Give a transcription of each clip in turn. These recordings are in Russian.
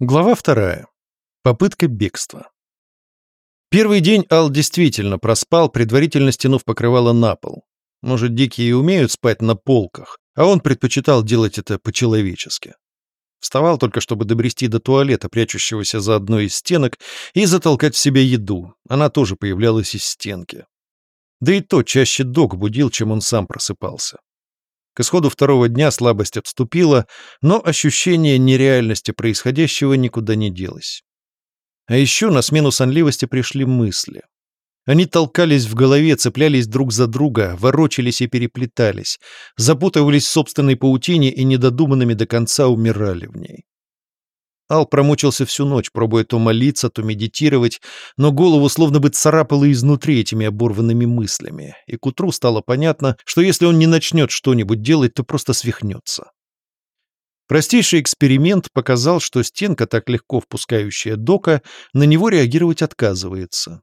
Глава вторая. Попытка бегства. Первый день Ал действительно проспал, предварительно стянув покрывало на пол. Может, дикие и умеют спать на полках, а он предпочитал делать это по-человечески. Вставал только, чтобы добрести до туалета, прячущегося за одной из стенок, и затолкать в себя еду. Она тоже появлялась из стенки. Да и то чаще док будил, чем он сам просыпался. К исходу второго дня слабость отступила, но ощущение нереальности происходящего никуда не делось. А еще на смену сонливости пришли мысли. Они толкались в голове, цеплялись друг за друга, ворочались и переплетались, запутывались в собственной паутине и недодуманными до конца умирали в ней. Ал промучился всю ночь, пробуя то молиться, то медитировать, но голову словно бы царапало изнутри этими оборванными мыслями, и к утру стало понятно, что если он не начнет что-нибудь делать, то просто свихнется. Простейший эксперимент показал, что стенка, так легко впускающая дока, на него реагировать отказывается.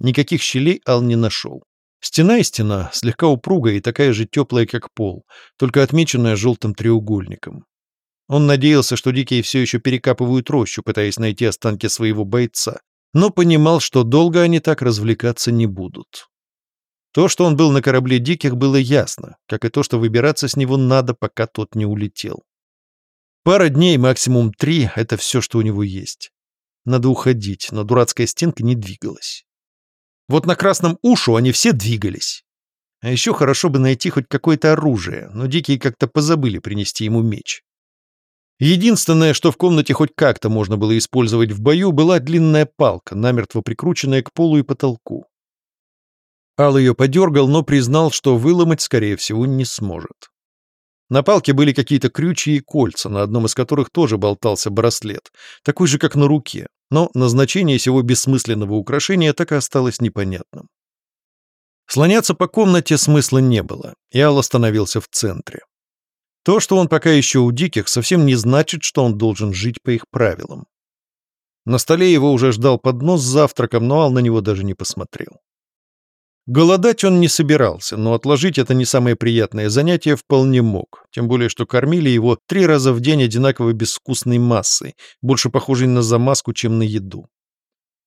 Никаких щелей Ал не нашел. Стена и стена, слегка упругая и такая же теплая, как пол, только отмеченная желтым треугольником. Он надеялся, что дикие все еще перекапывают рощу, пытаясь найти останки своего бойца, но понимал, что долго они так развлекаться не будут. То, что он был на корабле диких, было ясно, как и то, что выбираться с него надо, пока тот не улетел. Пара дней, максимум три — это все, что у него есть. Надо уходить, но дурацкая стенка не двигалась. Вот на красном ушу они все двигались. А еще хорошо бы найти хоть какое-то оружие, но дикие как-то позабыли принести ему меч. Единственное, что в комнате хоть как-то можно было использовать в бою, была длинная палка, намертво прикрученная к полу и потолку. Ал ее подергал, но признал, что выломать, скорее всего, не сможет. На палке были какие-то крючья и кольца, на одном из которых тоже болтался браслет, такой же, как на руке, но назначение сего бессмысленного украшения так и осталось непонятным. Слоняться по комнате смысла не было, и Ал остановился в центре. То, что он пока еще у диких, совсем не значит, что он должен жить по их правилам. На столе его уже ждал поднос с завтраком, но Ал на него даже не посмотрел. Голодать он не собирался, но отложить это не самое приятное занятие вполне мог, тем более что кормили его три раза в день одинаково безвкусной массой, больше похожей на замазку, чем на еду.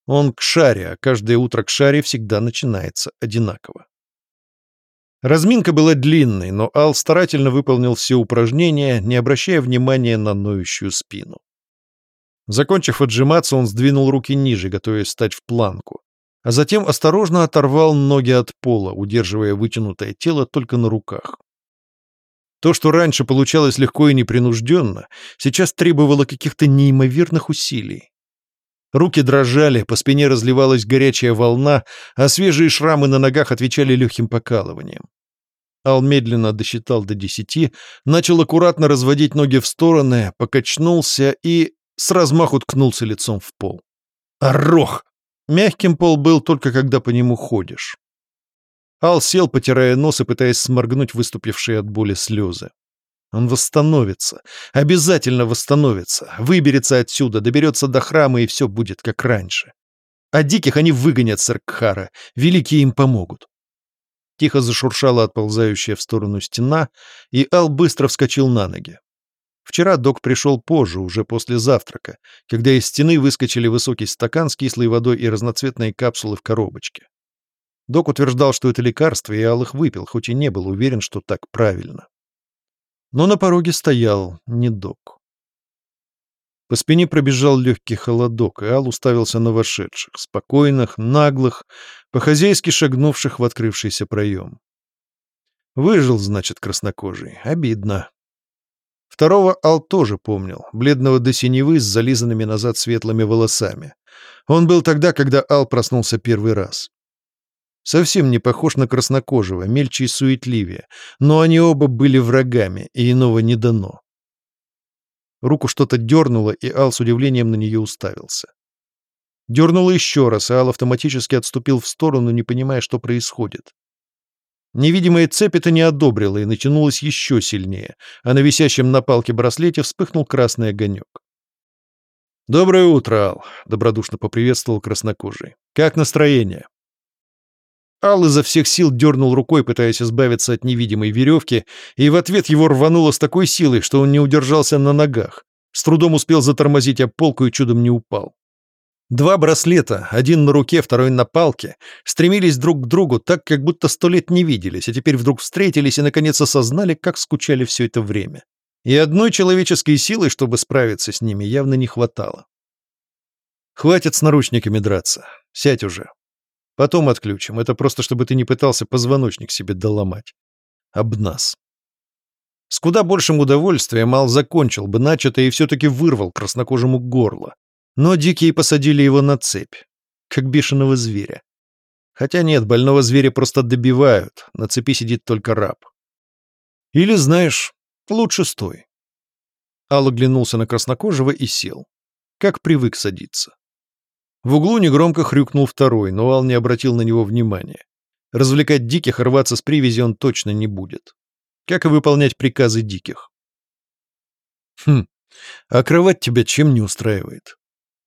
Он к шаре, а каждое утро к шаре всегда начинается одинаково. Разминка была длинной, но Ал старательно выполнил все упражнения, не обращая внимания на ноющую спину. Закончив отжиматься, он сдвинул руки ниже, готовясь встать в планку, а затем осторожно оторвал ноги от пола, удерживая вытянутое тело только на руках. То, что раньше получалось легко и непринужденно, сейчас требовало каких-то неимоверных усилий. Руки дрожали, по спине разливалась горячая волна, а свежие шрамы на ногах отвечали легким покалыванием. Ал медленно досчитал до десяти, начал аккуратно разводить ноги в стороны, покачнулся и с размаху ткнулся лицом в пол. Орох! Мягким пол был только когда по нему ходишь. Ал сел, потирая нос и пытаясь сморгнуть выступившие от боли слезы. Он восстановится, обязательно восстановится, выберется отсюда, доберется до храма, и все будет как раньше. А диких они выгонят с Аркхара, великие им помогут. Тихо зашуршала отползающая в сторону стена, и Ал быстро вскочил на ноги. Вчера док пришел позже, уже после завтрака, когда из стены выскочили высокий стакан с кислой водой и разноцветные капсулы в коробочке. Док утверждал, что это лекарство, и Ал их выпил, хоть и не был уверен, что так правильно. Но на пороге стоял не док. По спине пробежал легкий холодок, и Ал уставился на вошедших, спокойных, наглых, по-хозяйски шагнувших в открывшийся проем. Выжил, значит, краснокожий. Обидно. Второго Ал тоже помнил, бледного до синевы с зализанными назад светлыми волосами. Он был тогда, когда Ал проснулся первый раз. Совсем не похож на краснокожего, мельче и суетливее, но они оба были врагами, и иного не дано. Руку что-то дернуло, и Ал с удивлением на нее уставился. Дернуло еще раз, и Ал автоматически отступил в сторону, не понимая, что происходит. Невидимая цепь это не одобрила и натянулась еще сильнее, а на висящем на палке браслете вспыхнул красный огонек. «Доброе утро, Ал», — добродушно поприветствовал краснокожий. «Как настроение?» Ал изо всех сил дернул рукой, пытаясь избавиться от невидимой веревки, и в ответ его рвануло с такой силой, что он не удержался на ногах. С трудом успел затормозить об полку и чудом не упал. Два браслета, один на руке, второй на палке, стремились друг к другу так, как будто сто лет не виделись, а теперь вдруг встретились и наконец осознали, как скучали все это время. И одной человеческой силы, чтобы справиться с ними, явно не хватало. Хватит с наручниками драться. Сядь уже. Потом отключим. Это просто, чтобы ты не пытался позвоночник себе доломать. Об нас. С куда большим удовольствием Ал закончил бы начатое и все-таки вырвал краснокожему горло. Но дикие посадили его на цепь, как бешеного зверя. Хотя нет, больного зверя просто добивают, на цепи сидит только раб. Или, знаешь, лучше стой. Ал оглянулся на краснокожего и сел. Как привык садиться. В углу негромко хрюкнул второй, но Ал не обратил на него внимания. Развлекать диких рваться с привязи он точно не будет. Как и выполнять приказы диких. Хм, а кровать тебя чем не устраивает?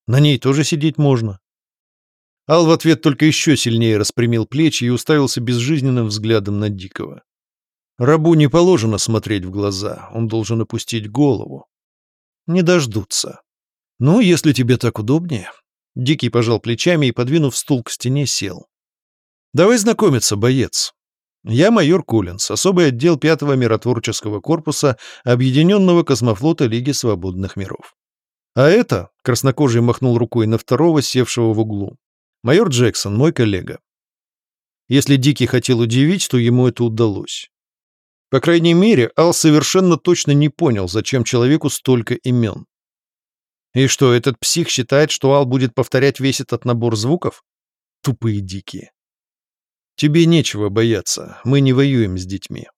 На ней тоже сидеть можно. Ал в ответ только еще сильнее распрямил плечи и уставился безжизненным взглядом на Дикого. Рабу не положено смотреть в глаза, он должен опустить голову. Не дождутся. Ну, если тебе так удобнее. Дикий пожал плечами и, подвинув стул к стене, сел. Давай знакомиться, боец. Я майор Кулинс, особый отдел пятого миротворческого корпуса Объединенного космофлота Лиги Свободных Миров. А это, краснокожий махнул рукой на второго, севшего в углу. Майор Джексон, мой коллега. Если Дикий хотел удивить, то ему это удалось. По крайней мере, Ал совершенно точно не понял, зачем человеку столько имен. И что, этот псих считает, что Ал будет повторять весь этот набор звуков? Тупые дикие. Тебе нечего бояться, мы не воюем с детьми.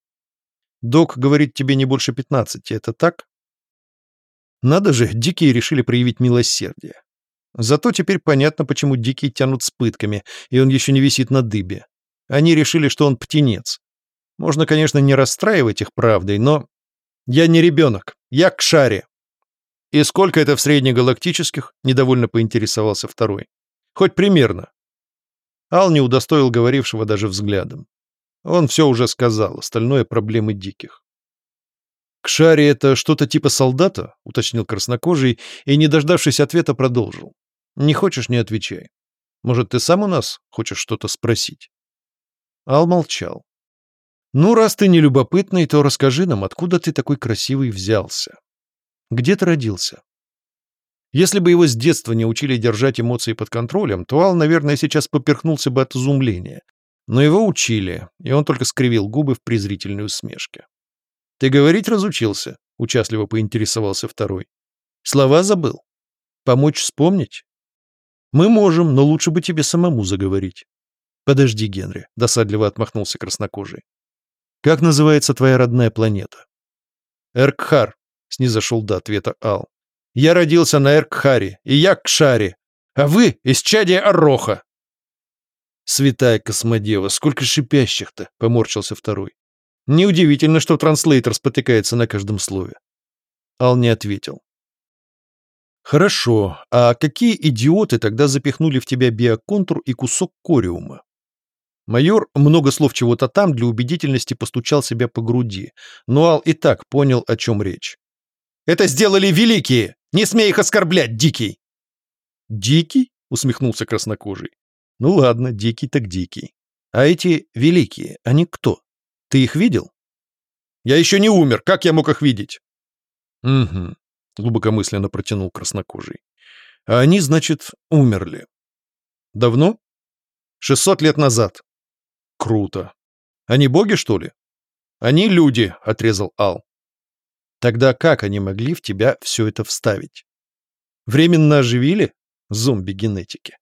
Док говорит тебе не больше пятнадцати, это так? Надо же, дикие решили проявить милосердие. Зато теперь понятно, почему дикие тянут с пытками, и он еще не висит на дыбе. Они решили, что он птенец. Можно, конечно, не расстраивать их правдой, но... Я не ребенок, я к шаре. И сколько это в среднегалактических? Недовольно поинтересовался второй. Хоть примерно. Ал не удостоил говорившего даже взглядом. Он все уже сказал, остальное проблемы диких. «Кшари — это что-то типа солдата?» — уточнил краснокожий и, не дождавшись ответа, продолжил. «Не хочешь — не отвечай. Может, ты сам у нас хочешь что-то спросить?» Ал молчал. «Ну, раз ты не любопытный, то расскажи нам, откуда ты такой красивый взялся? Где ты родился?» Если бы его с детства не учили держать эмоции под контролем, то Ал, наверное, сейчас поперхнулся бы от изумления. Но его учили, и он только скривил губы в презрительной усмешке. «Ты говорить разучился?» — участливо поинтересовался второй. «Слова забыл? Помочь вспомнить?» «Мы можем, но лучше бы тебе самому заговорить». «Подожди, Генри», — досадливо отмахнулся краснокожий. «Как называется твоя родная планета?» «Эркхар», — снизошел до ответа Ал. «Я родился на Эркхаре, и я Шаре, а вы из чадия Ороха». «Святая космодева, сколько шипящих-то!» — поморщился второй. Неудивительно, что транслейтер спотыкается на каждом слове. Ал не ответил. Хорошо, а какие идиоты тогда запихнули в тебя биоконтур и кусок кориума? Майор много слов чего-то там для убедительности постучал себя по груди, но Ал и так понял, о чем речь. «Это сделали великие! Не смей их оскорблять, Дикий!» «Дикий?» — усмехнулся краснокожий. «Ну ладно, Дикий так Дикий. А эти великие, они кто?» Ты их видел? Я еще не умер, как я мог их видеть? Угу, глубокомысленно протянул краснокожий. А они, значит, умерли. Давно? Шестьсот лет назад. Круто. Они боги, что ли? Они люди, отрезал Ал. Тогда как они могли в тебя все это вставить? Временно оживили? Зомби-генетики.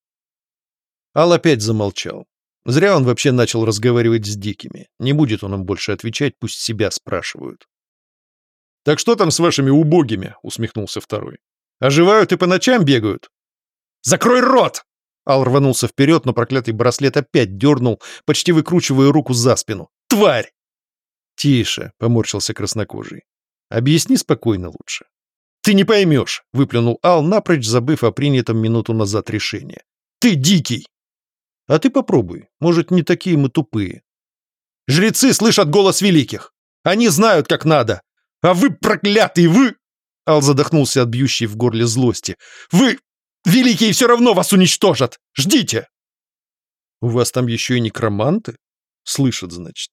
Ал опять замолчал. Зря он вообще начал разговаривать с дикими. Не будет он им больше отвечать, пусть себя спрашивают. «Так что там с вашими убогими?» — усмехнулся второй. «Оживают и по ночам бегают?» «Закрой рот!» Ал рванулся вперед, но проклятый браслет опять дернул, почти выкручивая руку за спину. «Тварь!» «Тише!» — поморщился краснокожий. «Объясни спокойно лучше». «Ты не поймешь!» — выплюнул Ал, напрочь забыв о принятом минуту назад решении. «Ты дикий!» А ты попробуй, может, не такие мы тупые. Жрецы слышат голос великих. Они знают, как надо. А вы, проклятые, вы...» Ал задохнулся от бьющей в горле злости. «Вы, великие, все равно вас уничтожат! Ждите!» «У вас там еще и некроманты?» «Слышат, значит.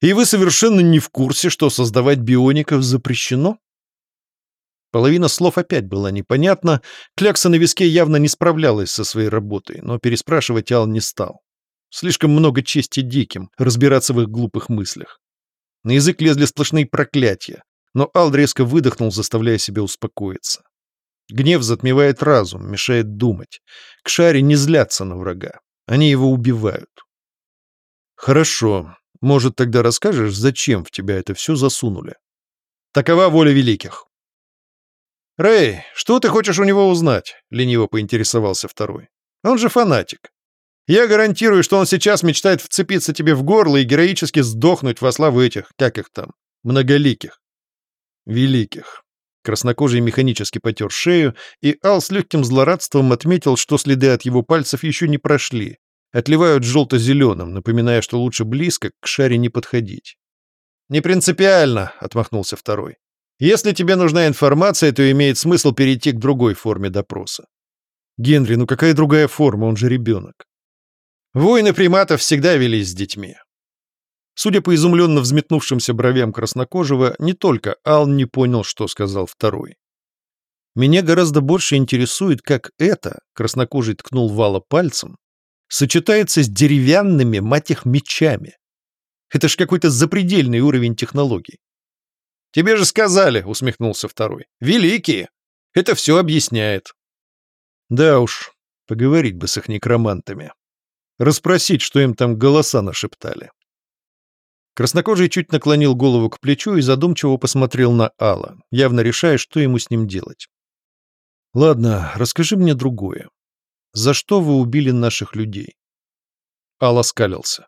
И вы совершенно не в курсе, что создавать биоников запрещено?» Половина слов опять была непонятна, клякса на виске явно не справлялась со своей работой, но переспрашивать Ал не стал. Слишком много чести диким, разбираться в их глупых мыслях. На язык лезли сплошные проклятия, но Ал резко выдохнул, заставляя себя успокоиться. Гнев затмевает разум, мешает думать. К шаре не злятся на врага. Они его убивают. Хорошо. Может, тогда расскажешь, зачем в тебя это все засунули? Такова воля великих. «Рэй, что ты хочешь у него узнать?» — лениво поинтересовался второй. «Он же фанатик. Я гарантирую, что он сейчас мечтает вцепиться тебе в горло и героически сдохнуть во славу этих, как их там, многоликих». «Великих». Краснокожий механически потер шею, и Ал с легким злорадством отметил, что следы от его пальцев еще не прошли, отливают желто-зеленым, напоминая, что лучше близко к шаре не подходить. «Не принципиально», — отмахнулся второй. Если тебе нужна информация, то имеет смысл перейти к другой форме допроса. Генри, ну какая другая форма, он же ребенок. Войны приматов всегда велись с детьми. Судя по изумленно взметнувшимся бровям краснокожего, не только Ал не понял, что сказал второй. Меня гораздо больше интересует, как это, краснокожий ткнул вала пальцем, сочетается с деревянными, мать их, мечами. Это ж какой-то запредельный уровень технологий. «Тебе же сказали», — усмехнулся второй. «Великие! Это все объясняет». «Да уж, поговорить бы с их некромантами. Расспросить, что им там голоса нашептали». Краснокожий чуть наклонил голову к плечу и задумчиво посмотрел на Алла, явно решая, что ему с ним делать. «Ладно, расскажи мне другое. За что вы убили наших людей?» Алла скалился.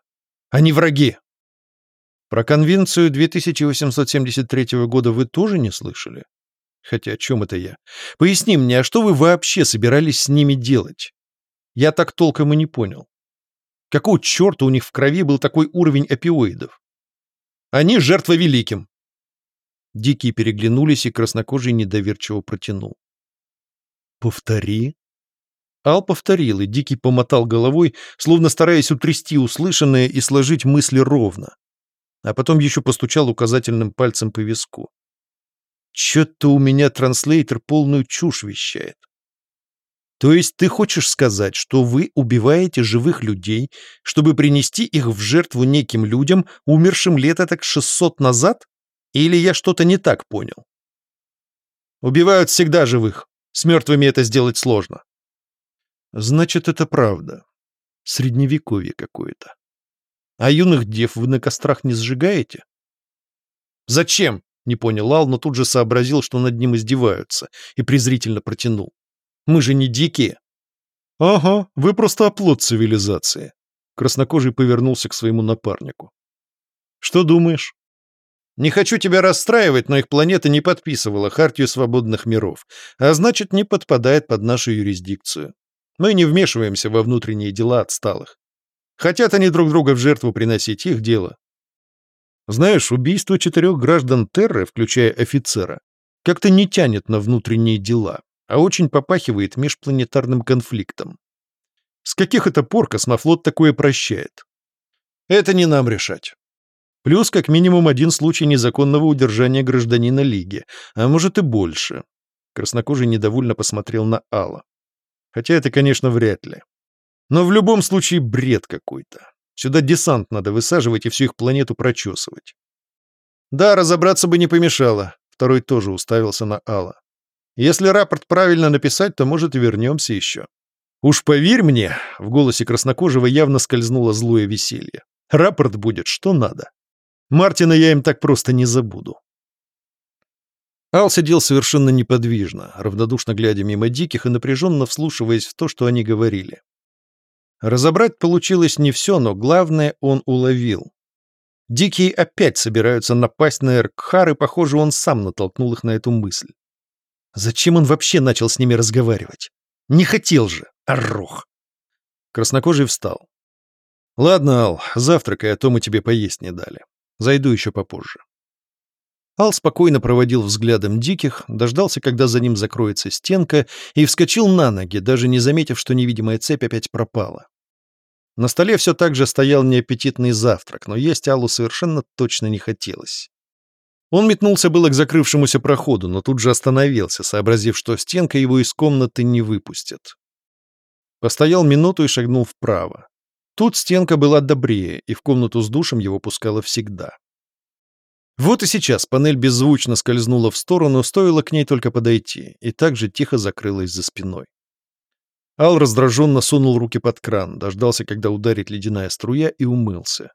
«Они враги!» Про конвенцию 2873 года вы тоже не слышали? Хотя о чем это я? Поясни мне, а что вы вообще собирались с ними делать? Я так толком и не понял. Какого черта у них в крови был такой уровень опиоидов? Они жертва великим. Дикие переглянулись, и краснокожий недоверчиво протянул. «Повтори». Ал повторил, и Дикий помотал головой, словно стараясь утрясти услышанное и сложить мысли ровно а потом еще постучал указательным пальцем по виску. Чё-то у меня транслейтер полную чушь вещает. То есть ты хочешь сказать, что вы убиваете живых людей, чтобы принести их в жертву неким людям, умершим лет так 600 назад? Или я что-то не так понял? Убивают всегда живых. С мертвыми это сделать сложно. Значит, это правда. Средневековье какое-то. А юных дев вы на кострах не сжигаете? Зачем? Не понял Ал, но тут же сообразил, что над ним издеваются, и презрительно протянул. Мы же не дикие. Ага, вы просто оплот цивилизации. Краснокожий повернулся к своему напарнику. Что думаешь? Не хочу тебя расстраивать, но их планета не подписывала Хартию свободных миров, а значит, не подпадает под нашу юрисдикцию. Мы не вмешиваемся во внутренние дела отсталых. Хотят они друг друга в жертву приносить, их дело. Знаешь, убийство четырех граждан Терры, включая офицера, как-то не тянет на внутренние дела, а очень попахивает межпланетарным конфликтом. С каких это пор космофлот такое прощает? Это не нам решать. Плюс как минимум один случай незаконного удержания гражданина Лиги, а может и больше. Краснокожий недовольно посмотрел на Алла. Хотя это, конечно, вряд ли. Но в любом случае бред какой-то. Сюда десант надо высаживать и всю их планету прочесывать. Да, разобраться бы не помешало. Второй тоже уставился на Алла. Если рапорт правильно написать, то, может, и вернемся еще. Уж поверь мне, в голосе краснокожего явно скользнуло злое веселье. Рапорт будет что надо. Мартина я им так просто не забуду. Ал сидел совершенно неподвижно, равнодушно глядя мимо диких и напряженно вслушиваясь в то, что они говорили. Разобрать получилось не все, но главное он уловил. Дикие опять собираются напасть на Эркхар, и, похоже, он сам натолкнул их на эту мысль. Зачем он вообще начал с ними разговаривать? Не хотел же, орох. Краснокожий встал. «Ладно, Ал, завтракай, а то мы тебе поесть не дали. Зайду еще попозже». Ал спокойно проводил взглядом диких, дождался, когда за ним закроется стенка, и вскочил на ноги, даже не заметив, что невидимая цепь опять пропала. На столе все так же стоял неаппетитный завтрак, но есть Аллу совершенно точно не хотелось. Он метнулся было к закрывшемуся проходу, но тут же остановился, сообразив, что стенка его из комнаты не выпустит. Постоял минуту и шагнул вправо. Тут стенка была добрее, и в комнату с душем его пускала всегда. Вот и сейчас панель беззвучно скользнула в сторону, стоило к ней только подойти, и также тихо закрылась за спиной. Ал раздраженно сунул руки под кран, дождался, когда ударит ледяная струя, и умылся.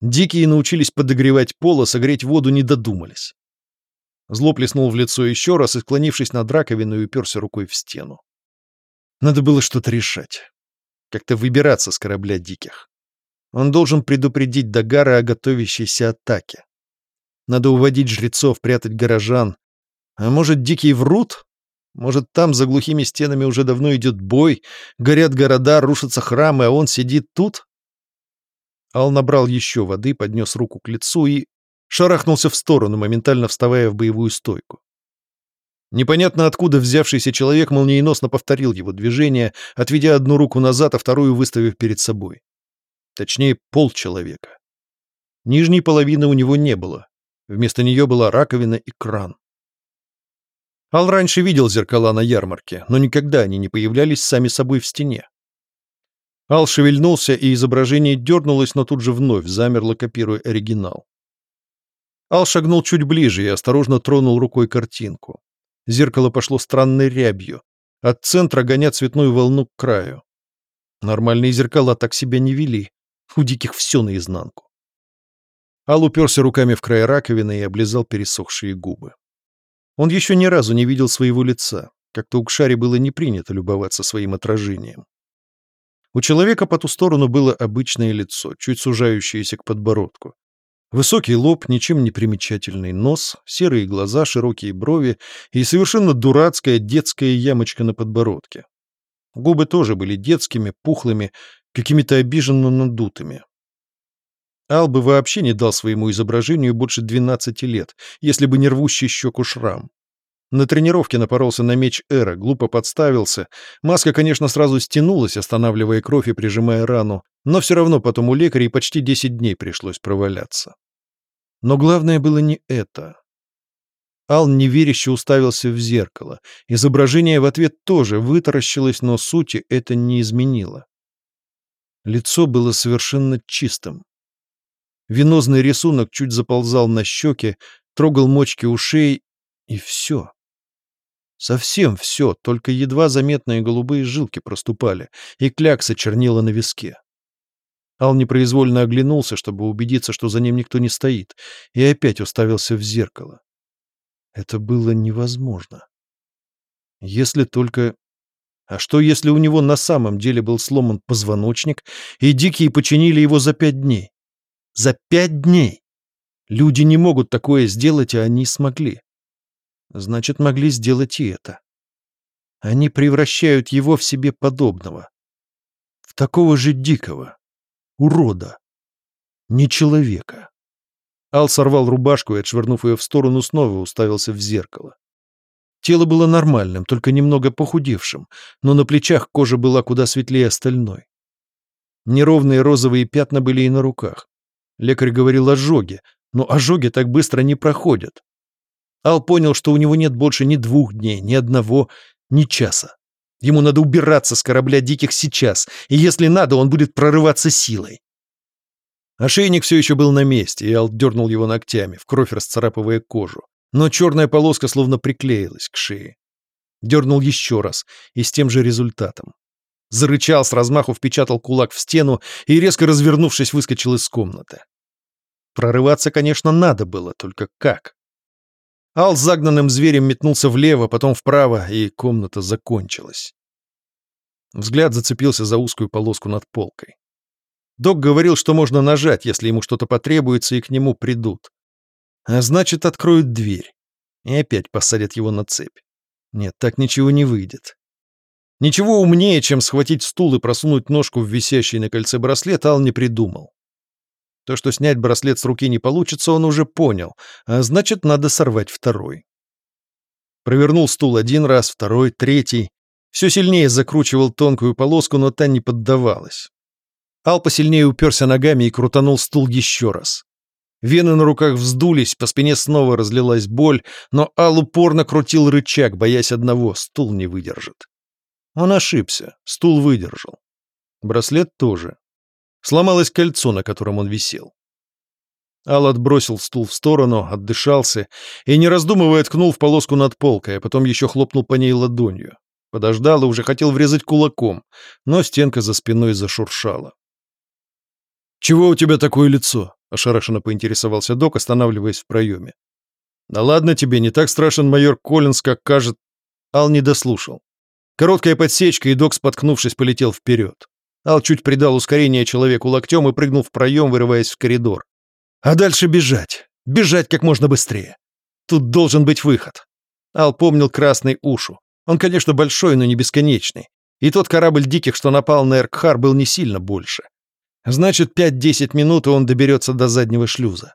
Дикие научились подогревать пол, а согреть воду не додумались. Зло плеснул в лицо еще раз и, склонившись над раковиной, уперся рукой в стену. Надо было что-то решать. Как-то выбираться с корабля диких. Он должен предупредить Дагара о готовящейся атаке. Надо уводить жрецов, прятать горожан. А может, дикие врут? Может, там за глухими стенами уже давно идет бой, горят города, рушатся храмы, а он сидит тут? Ал набрал еще воды, поднес руку к лицу и шарахнулся в сторону, моментально вставая в боевую стойку. Непонятно откуда взявшийся человек молниеносно повторил его движение, отведя одну руку назад, а вторую выставив перед собой. Точнее, полчеловека. Нижней половины у него не было. Вместо нее была раковина и кран. Ал раньше видел зеркала на ярмарке, но никогда они не появлялись сами собой в стене. Ал шевельнулся, и изображение дернулось, но тут же вновь замерло, копируя оригинал. Ал шагнул чуть ближе и осторожно тронул рукой картинку. Зеркало пошло странной рябью. От центра гоня цветную волну к краю. Нормальные зеркала так себя не вели. У диких все наизнанку. Ал уперся руками в край раковины и облизал пересохшие губы. Он еще ни разу не видел своего лица. Как-то у Кшари было не принято любоваться своим отражением. У человека по ту сторону было обычное лицо, чуть сужающееся к подбородку. Высокий лоб, ничем не примечательный нос, серые глаза, широкие брови и совершенно дурацкая детская ямочка на подбородке. Губы тоже были детскими, пухлыми, какими-то обиженно надутыми. Ал бы вообще не дал своему изображению больше 12 лет, если бы не рвущий щеку шрам. На тренировке напоролся на меч Эра, глупо подставился. Маска, конечно, сразу стянулась, останавливая кровь и прижимая рану, но все равно потом у лекарей почти 10 дней пришлось проваляться. Но главное было не это. Ал неверяще уставился в зеркало. Изображение в ответ тоже вытаращилось, но сути это не изменило. Лицо было совершенно чистым. Венозный рисунок чуть заползал на щеки, трогал мочки ушей, и все. Совсем все, только едва заметные голубые жилки проступали, и клякса чернила на виске. Ал непроизвольно оглянулся, чтобы убедиться, что за ним никто не стоит, и опять уставился в зеркало. Это было невозможно. Если только... А что, если у него на самом деле был сломан позвоночник, и дикие починили его за пять дней? За пять дней! Люди не могут такое сделать, а они смогли. Значит, могли сделать и это. Они превращают его в себе подобного. В такого же дикого. Урода. Не человека. Ал сорвал рубашку и, отшвырнув ее в сторону, снова уставился в зеркало. Тело было нормальным, только немного похудевшим, но на плечах кожа была куда светлее остальной. Неровные розовые пятна были и на руках. Лекарь говорил ожоги, но ожоги так быстро не проходят. Ал понял, что у него нет больше ни двух дней, ни одного, ни часа. Ему надо убираться с корабля диких сейчас, и если надо, он будет прорываться силой. Ошейник все еще был на месте, и Ал дернул его ногтями, в кровь расцарапывая кожу. Но черная полоска словно приклеилась к шее. Дернул еще раз, и с тем же результатом. Зарычал, с размаху впечатал кулак в стену и, резко развернувшись, выскочил из комнаты. Прорываться, конечно, надо было, только как? Ал с загнанным зверем метнулся влево, потом вправо, и комната закончилась. Взгляд зацепился за узкую полоску над полкой. Док говорил, что можно нажать, если ему что-то потребуется, и к нему придут. А значит, откроют дверь. И опять посадят его на цепь. Нет, так ничего не выйдет. Ничего умнее, чем схватить стул и просунуть ножку в висящий на кольце браслет, Ал не придумал. То, что снять браслет с руки не получится, он уже понял, а значит, надо сорвать второй. Провернул стул один раз, второй, третий. Все сильнее закручивал тонкую полоску, но та не поддавалась. Ал посильнее уперся ногами и крутанул стул еще раз. Вены на руках вздулись, по спине снова разлилась боль, но Ал упорно крутил рычаг, боясь одного — стул не выдержит. Он ошибся, стул выдержал. Браслет тоже. Сломалось кольцо, на котором он висел. Ал отбросил стул в сторону, отдышался и, не раздумывая, ткнул в полоску над полкой, а потом еще хлопнул по ней ладонью. Подождал и уже хотел врезать кулаком, но стенка за спиной зашуршала. «Чего у тебя такое лицо?» — ошарашенно поинтересовался док, останавливаясь в проеме. «Да ладно тебе, не так страшен майор Коллинз, как кажет...» Ал не дослушал. Короткая подсечка, и док, споткнувшись, полетел вперед. Ал чуть придал ускорение человеку локтем и прыгнул в проем, вырываясь в коридор. А дальше бежать. Бежать как можно быстрее. Тут должен быть выход. Ал помнил красный ушу. Он, конечно, большой, но не бесконечный. И тот корабль диких, что напал на Эркхар, был не сильно больше. Значит, 5-10 минут, и он доберется до заднего шлюза.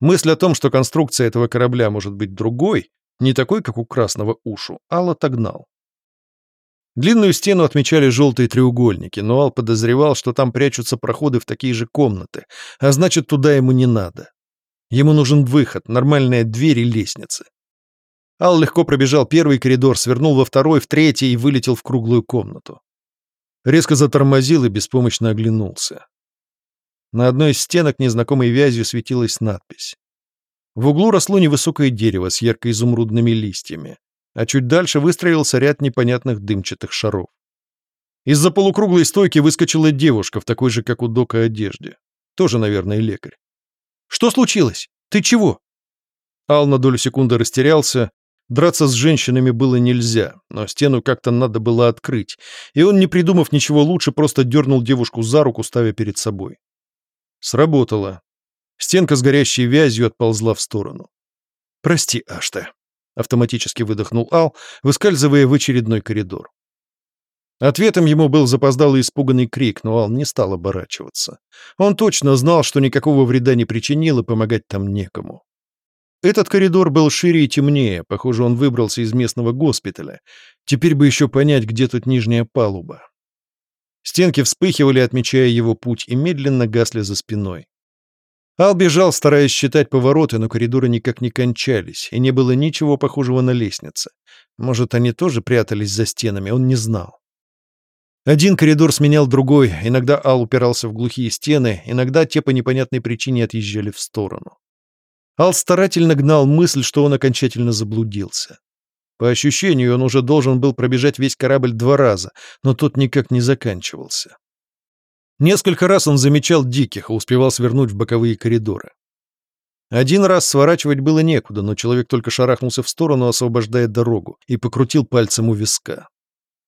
Мысль о том, что конструкция этого корабля может быть другой, не такой, как у красного ушу, Ал отогнал. Длинную стену отмечали желтые треугольники, но Ал подозревал, что там прячутся проходы в такие же комнаты, а значит, туда ему не надо. Ему нужен выход, нормальная дверь и лестница. Ал легко пробежал первый коридор, свернул во второй, в третий и вылетел в круглую комнату. Резко затормозил и беспомощно оглянулся. На одной из стенок незнакомой вязью светилась надпись. В углу росло невысокое дерево с ярко-изумрудными листьями, а чуть дальше выстроился ряд непонятных дымчатых шаров. Из-за полукруглой стойки выскочила девушка в такой же, как у Дока, одежде. Тоже, наверное, лекарь. «Что случилось? Ты чего?» Ал на долю секунды растерялся, Драться с женщинами было нельзя, но стену как-то надо было открыть, и он, не придумав ничего лучше, просто дернул девушку за руку, ставя перед собой. Сработало. Стенка с горящей вязью отползла в сторону. «Прости, Ашта», — автоматически выдохнул Ал, выскальзывая в очередной коридор. Ответом ему был запоздалый испуганный крик, но Ал не стал оборачиваться. Он точно знал, что никакого вреда не причинил и помогать там некому. Этот коридор был шире и темнее, похоже, он выбрался из местного госпиталя. Теперь бы еще понять, где тут нижняя палуба. Стенки вспыхивали, отмечая его путь, и медленно гасли за спиной. Ал бежал, стараясь считать повороты, но коридоры никак не кончались, и не было ничего похожего на лестницы. Может, они тоже прятались за стенами, он не знал. Один коридор сменял другой, иногда Ал упирался в глухие стены, иногда те по непонятной причине отъезжали в сторону. Ал старательно гнал мысль, что он окончательно заблудился. По ощущению, он уже должен был пробежать весь корабль два раза, но тот никак не заканчивался. Несколько раз он замечал диких и успевал свернуть в боковые коридоры. Один раз сворачивать было некуда, но человек только шарахнулся в сторону, освобождая дорогу, и покрутил пальцем у виска.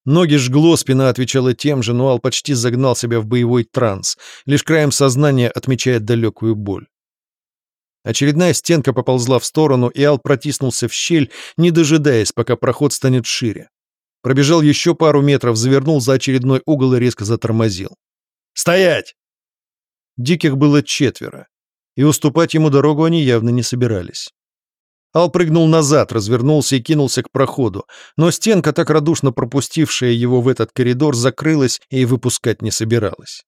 Ноги жгло, спина отвечала тем же, но Ал почти загнал себя в боевой транс, лишь краем сознания отмечая далекую боль. Очередная стенка поползла в сторону, и Ал протиснулся в щель, не дожидаясь, пока проход станет шире. Пробежал еще пару метров, завернул за очередной угол и резко затормозил. «Стоять!» Диких было четверо, и уступать ему дорогу они явно не собирались. Ал прыгнул назад, развернулся и кинулся к проходу, но стенка, так радушно пропустившая его в этот коридор, закрылась и выпускать не собиралась.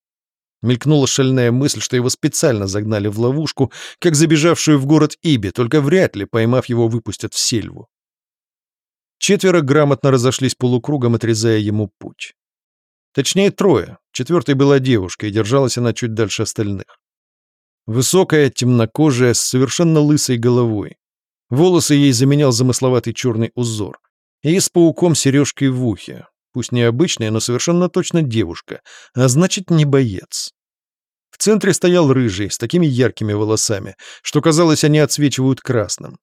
Мелькнула шальная мысль, что его специально загнали в ловушку, как забежавшую в город Иби, только вряд ли, поймав его, выпустят в сельву. Четверо грамотно разошлись полукругом, отрезая ему путь. Точнее, трое. Четвертой была девушка, и держалась она чуть дальше остальных. Высокая, темнокожая, с совершенно лысой головой. Волосы ей заменял замысловатый черный узор. И с пауком сережкой в ухе. Пусть необычная, но совершенно точно девушка, а значит, не боец. В центре стоял рыжий, с такими яркими волосами, что, казалось, они отсвечивают красным.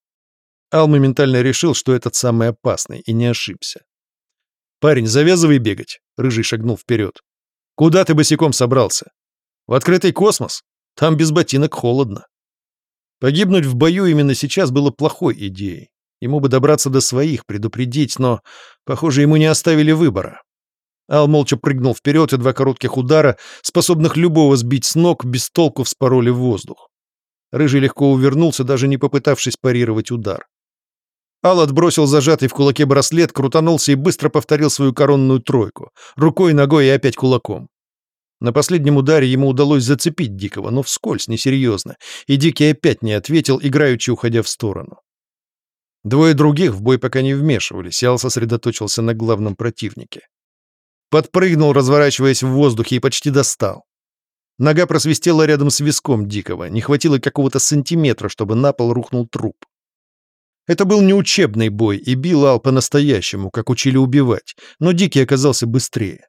Ал моментально решил, что этот самый опасный, и не ошибся. «Парень, завязывай бегать», — рыжий шагнул вперед. «Куда ты босиком собрался? В открытый космос? Там без ботинок холодно». Погибнуть в бою именно сейчас было плохой идеей. Ему бы добраться до своих, предупредить, но, похоже, ему не оставили выбора. Ал молча прыгнул вперед, и два коротких удара, способных любого сбить с ног, без толку вспороли в воздух. Рыжий легко увернулся, даже не попытавшись парировать удар. Ал отбросил зажатый в кулаке браслет, крутанулся и быстро повторил свою коронную тройку. Рукой, ногой и опять кулаком. На последнем ударе ему удалось зацепить Дикого, но вскользь, несерьезно, и Дикий опять не ответил, играючи уходя в сторону. Двое других в бой пока не вмешивались, Ал сосредоточился на главном противнике. Подпрыгнул, разворачиваясь в воздухе, и почти достал. Нога просвистела рядом с виском Дикого, не хватило какого-то сантиметра, чтобы на пол рухнул труп. Это был не учебный бой, и бил Ал по-настоящему, как учили убивать, но Дикий оказался быстрее.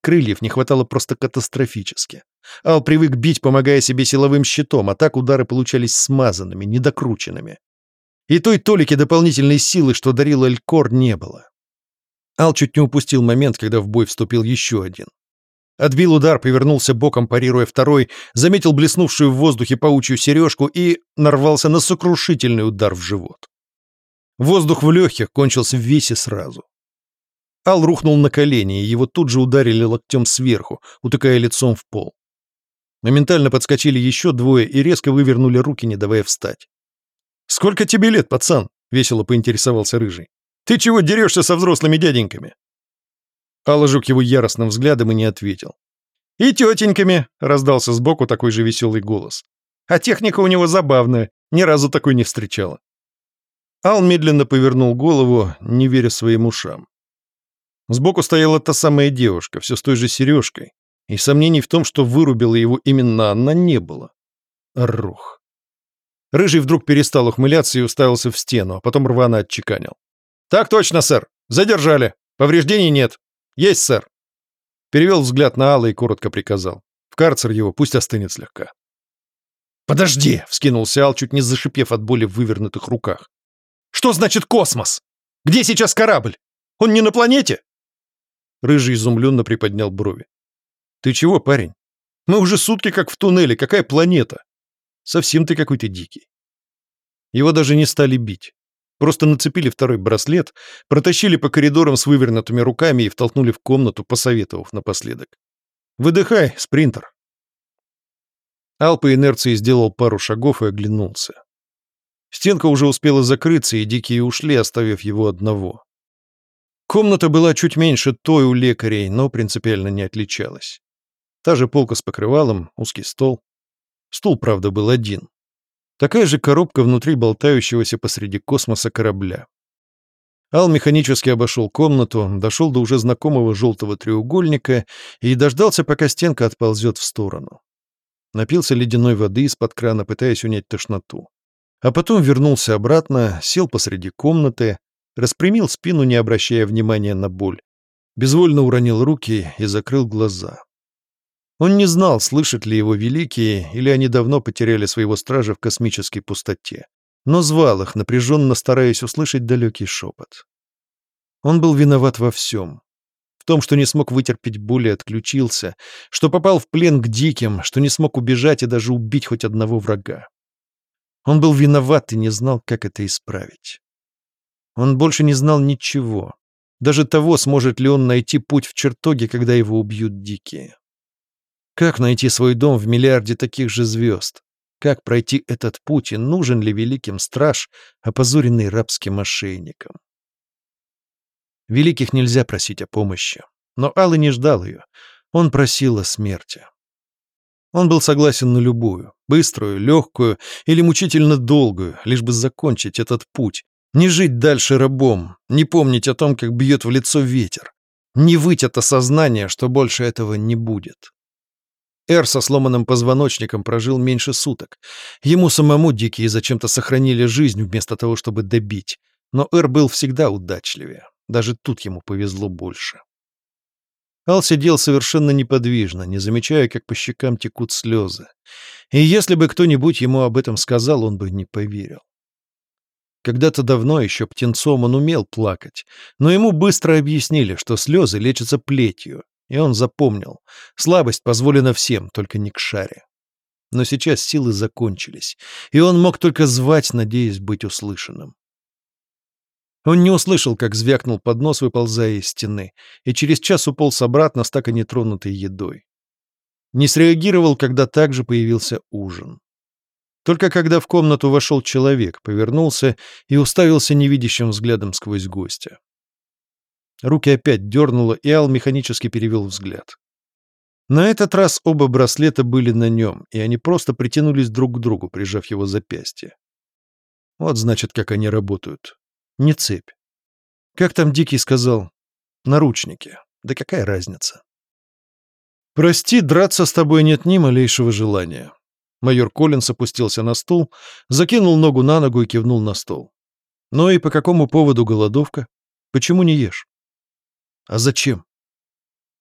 Крыльев не хватало просто катастрофически. Ал привык бить, помогая себе силовым щитом, а так удары получались смазанными, недокрученными. И той толики дополнительной силы, что дарил Элькор, не было. Ал чуть не упустил момент, когда в бой вступил еще один. Отбил удар, повернулся боком, парируя второй, заметил блеснувшую в воздухе паучью сережку и нарвался на сокрушительный удар в живот. Воздух в легких кончился в весе сразу. Ал рухнул на колени, и его тут же ударили локтем сверху, утыкая лицом в пол. Моментально подскочили еще двое и резко вывернули руки, не давая встать. «Сколько тебе лет, пацан?» — весело поинтересовался Рыжий. «Ты чего дерешься со взрослыми дяденьками?» Алла жук его яростным взглядом и не ответил. «И тетеньками!» — раздался сбоку такой же веселый голос. «А техника у него забавная, ни разу такой не встречала». Ал медленно повернул голову, не веря своим ушам. Сбоку стояла та самая девушка, все с той же сережкой, и сомнений в том, что вырубила его именно она, не было. Рух. Рыжий вдруг перестал ухмыляться и уставился в стену, а потом рвано отчеканил. «Так точно, сэр! Задержали! Повреждений нет! Есть, сэр!» Перевел взгляд на Алла и коротко приказал. В карцер его пусть остынет слегка. «Подожди!» — вскинулся Ал, чуть не зашипев от боли в вывернутых руках. Что значит космос? Где сейчас корабль? Он не на планете?» Рыжий изумленно приподнял брови. «Ты чего, парень? Мы уже сутки как в туннеле. Какая планета? Совсем ты какой-то дикий». Его даже не стали бить. Просто нацепили второй браслет, протащили по коридорам с вывернутыми руками и втолкнули в комнату, посоветовав напоследок. «Выдыхай, спринтер». Ал по инерции сделал пару шагов и оглянулся. Стенка уже успела закрыться, и дикие ушли, оставив его одного. Комната была чуть меньше той у лекарей, но принципиально не отличалась. Та же полка с покрывалом, узкий стол. Стул, правда, был один. Такая же коробка внутри болтающегося посреди космоса корабля. Ал механически обошел комнату, дошел до уже знакомого желтого треугольника и дождался, пока стенка отползет в сторону. Напился ледяной воды из-под крана, пытаясь унять тошноту. А потом вернулся обратно, сел посреди комнаты, распрямил спину, не обращая внимания на боль. Безвольно уронил руки и закрыл глаза. Он не знал, слышат ли его великие, или они давно потеряли своего стража в космической пустоте. Но звал их, напряженно стараясь услышать далекий шепот. Он был виноват во всем. В том, что не смог вытерпеть боль и отключился, что попал в плен к диким, что не смог убежать и даже убить хоть одного врага. Он был виноват и не знал, как это исправить. Он больше не знал ничего. Даже того, сможет ли он найти путь в чертоге, когда его убьют дикие. Как найти свой дом в миллиарде таких же звезд? Как пройти этот путь и нужен ли великим страж, опозоренный рабским мошенником? Великих нельзя просить о помощи. Но Алла не ждал ее. Он просил о смерти. Он был согласен на любую, быструю, легкую или мучительно долгую, лишь бы закончить этот путь, не жить дальше рабом, не помнить о том, как бьет в лицо ветер, не выть от осознания, что больше этого не будет. Эр со сломанным позвоночником прожил меньше суток. Ему самому дикие зачем-то сохранили жизнь вместо того, чтобы добить. Но Эр был всегда удачливее. Даже тут ему повезло больше. Ал сидел совершенно неподвижно, не замечая, как по щекам текут слезы. И если бы кто-нибудь ему об этом сказал, он бы не поверил. Когда-то давно еще птенцом он умел плакать, но ему быстро объяснили, что слезы лечатся плетью, и он запомнил. Слабость позволена всем, только не к шаре. Но сейчас силы закончились, и он мог только звать, надеясь быть услышанным. Он не услышал, как звякнул поднос, выползая из стены, и через час уполз обратно с так и нетронутой едой. Не среагировал, когда также появился ужин. Только когда в комнату вошел человек, повернулся и уставился невидящим взглядом сквозь гостя. Руки опять дернуло, и Ал механически перевел взгляд. На этот раз оба браслета были на нем, и они просто притянулись друг к другу, прижав его запястье. Вот значит, как они работают. Не цепь. Как там Дикий сказал? Наручники. Да какая разница? Прости, драться с тобой нет ни малейшего желания. Майор Коллинс опустился на стул, закинул ногу на ногу и кивнул на стол. Ну и по какому поводу голодовка? Почему не ешь? А зачем?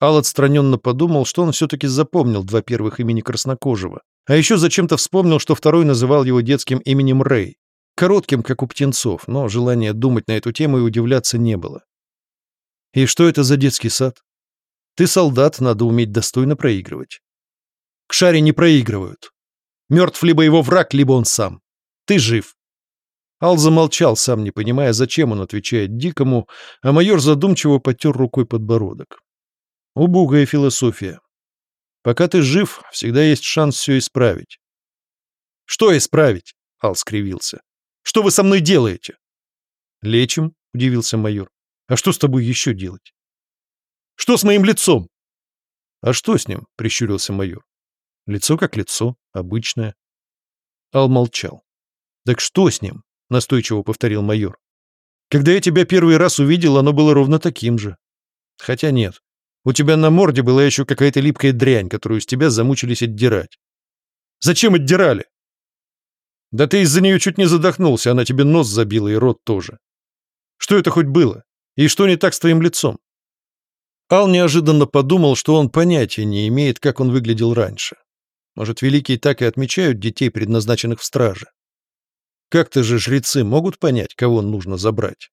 Ал отстраненно подумал, что он все-таки запомнил два первых имени Краснокожего. А еще зачем-то вспомнил, что второй называл его детским именем Рэй. Коротким, как у птенцов, но желания думать на эту тему и удивляться не было. И что это за детский сад? Ты солдат, надо уметь достойно проигрывать. К шаре не проигрывают. Мертв либо его враг, либо он сам. Ты жив. Ал замолчал, сам не понимая, зачем он отвечает Дикому, а майор задумчиво потер рукой подбородок. Убогая философия. Пока ты жив, всегда есть шанс все исправить. «Что исправить?» — Ал скривился. Что вы со мной делаете?» «Лечим», — удивился майор. «А что с тобой еще делать?» «Что с моим лицом?» «А что с ним?» — прищурился майор. «Лицо как лицо, обычное». Ал молчал. «Так что с ним?» — настойчиво повторил майор. «Когда я тебя первый раз увидел, оно было ровно таким же. Хотя нет, у тебя на морде была еще какая-то липкая дрянь, которую с тебя замучились отдирать. Зачем отдирали? Да ты из-за нее чуть не задохнулся, она тебе нос забила и рот тоже. Что это хоть было? И что не так с твоим лицом? Ал неожиданно подумал, что он понятия не имеет, как он выглядел раньше. Может, великие так и отмечают детей, предназначенных в страже? Как-то же жрецы могут понять, кого нужно забрать.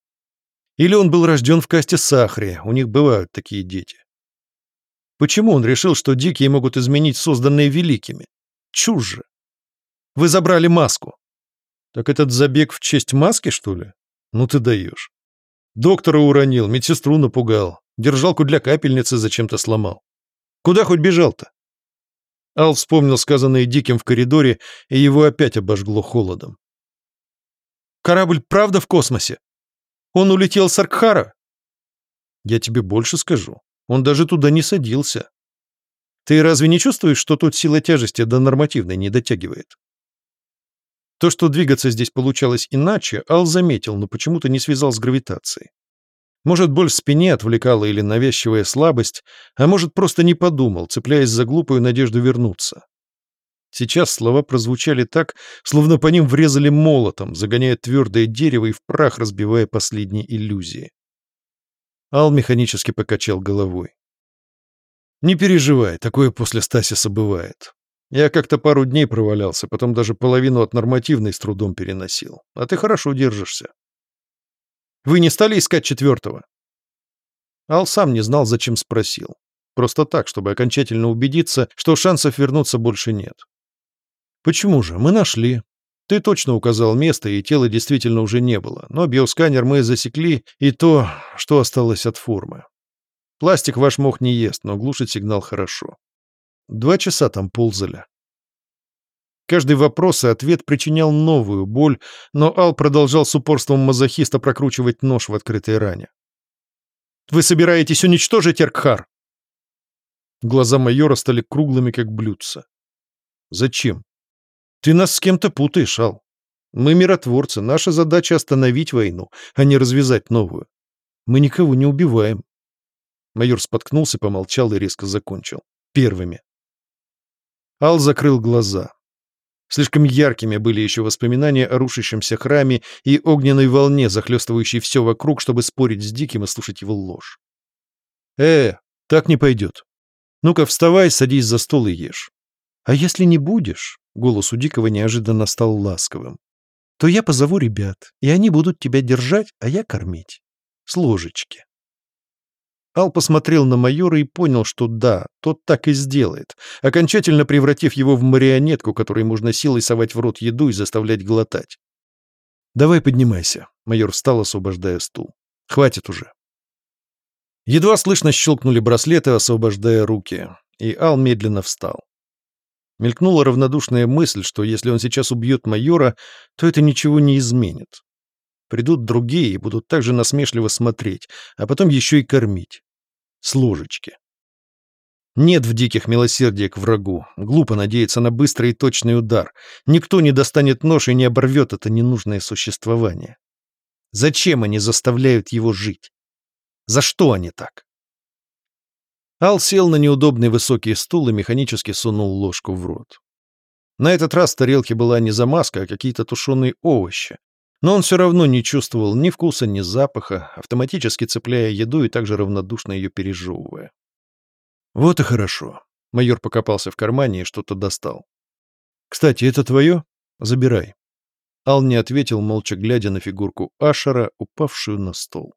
Или он был рожден в касте Сахри, у них бывают такие дети. Почему он решил, что дикие могут изменить созданные великими? Чушь. Вы забрали маску. Так этот забег в честь маски, что ли? Ну ты даешь. Доктора уронил, медсестру напугал, держалку для капельницы зачем-то сломал. Куда хоть бежал-то? Ал вспомнил сказанное Диким в коридоре, и его опять обожгло холодом. «Корабль правда в космосе? Он улетел с Аркхара?» «Я тебе больше скажу. Он даже туда не садился. Ты разве не чувствуешь, что тут сила тяжести до нормативной не дотягивает?» То, что двигаться здесь получалось иначе, Ал заметил, но почему-то не связал с гравитацией. Может, боль в спине отвлекала или навязчивая слабость, а может, просто не подумал, цепляясь за глупую надежду вернуться. Сейчас слова прозвучали так, словно по ним врезали молотом, загоняя твердое дерево и в прах разбивая последние иллюзии. Ал механически покачал головой. «Не переживай, такое после Стасиса бывает. Я как-то пару дней провалялся, потом даже половину от нормативной с трудом переносил. А ты хорошо держишься. Вы не стали искать четвертого? Ал сам не знал, зачем спросил. Просто так, чтобы окончательно убедиться, что шансов вернуться больше нет. Почему же? Мы нашли. Ты точно указал место, и тела действительно уже не было. Но биосканер мы засекли, и то, что осталось от формы. Пластик ваш мох не ест, но глушит сигнал хорошо. Два часа там ползали. Каждый вопрос и ответ причинял новую боль, но Ал продолжал с упорством мазохиста прокручивать нож в открытой ране. «Вы собираетесь уничтожить Эркхар?» Глаза майора стали круглыми, как блюдца. «Зачем? Ты нас с кем-то путаешь, Ал. Мы миротворцы, наша задача остановить войну, а не развязать новую. Мы никого не убиваем». Майор споткнулся, помолчал и резко закончил. «Первыми. Ал закрыл глаза. Слишком яркими были еще воспоминания о рушащемся храме и огненной волне, захлестывающей все вокруг, чтобы спорить с Диким и слушать его ложь. «Э, так не пойдет. Ну-ка, вставай, садись за стол и ешь. А если не будешь?» — голос у Дикого неожиданно стал ласковым. «То я позову ребят, и они будут тебя держать, а я кормить. С ложечки». Ал посмотрел на майора и понял, что да, тот так и сделает, окончательно превратив его в марионетку, которой можно силой совать в рот еду и заставлять глотать. «Давай поднимайся», — майор встал, освобождая стул. «Хватит уже». Едва слышно щелкнули браслеты, освобождая руки, и Ал медленно встал. Мелькнула равнодушная мысль, что если он сейчас убьет майора, то это ничего не изменит. Придут другие и будут также насмешливо смотреть, а потом еще и кормить. С ложечки. Нет в диких милосердия к врагу. Глупо надеяться на быстрый и точный удар. Никто не достанет нож и не оборвет это ненужное существование. Зачем они заставляют его жить? За что они так? Ал сел на неудобный высокий стул и механически сунул ложку в рот. На этот раз в тарелке была не замазка, а какие-то тушеные овощи. Но он все равно не чувствовал ни вкуса, ни запаха, автоматически цепляя еду и также равнодушно ее пережевывая. «Вот и хорошо». Майор покопался в кармане и что-то достал. «Кстати, это твое? Забирай». Ал не ответил, молча глядя на фигурку Ашера, упавшую на стол.